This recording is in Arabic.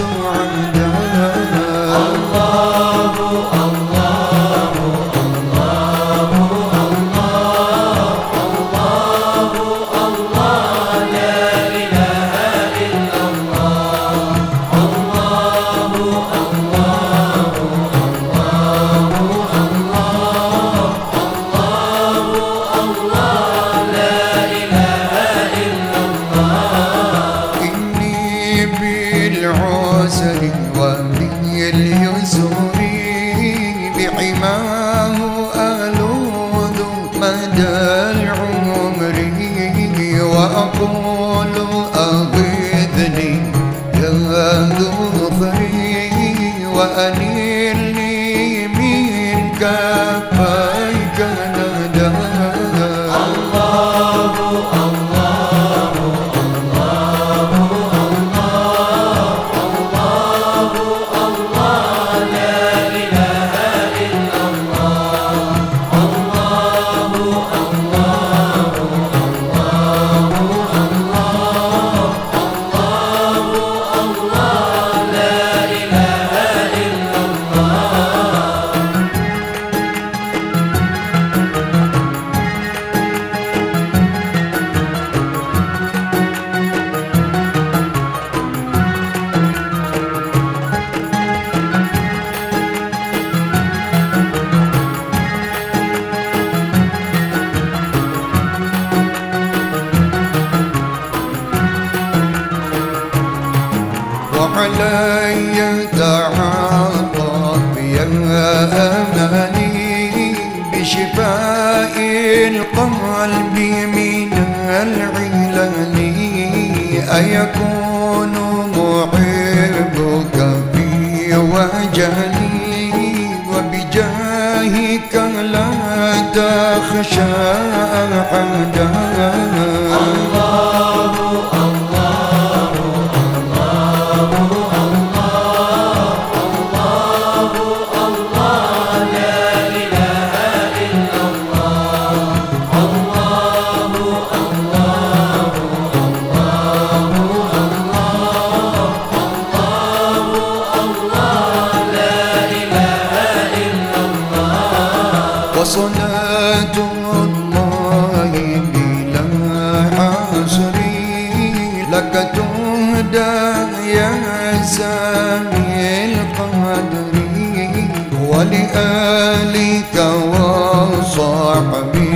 someone. ما هو ألوذ مدى العمر وأقول أغذني يا ذخري ظفري وأنيلني منك علي تعاطف يا أماني بشفاء القلب من العلل أيكون محبك في وجهي وبجاهك لا تخشى أحدا وصلاة Europa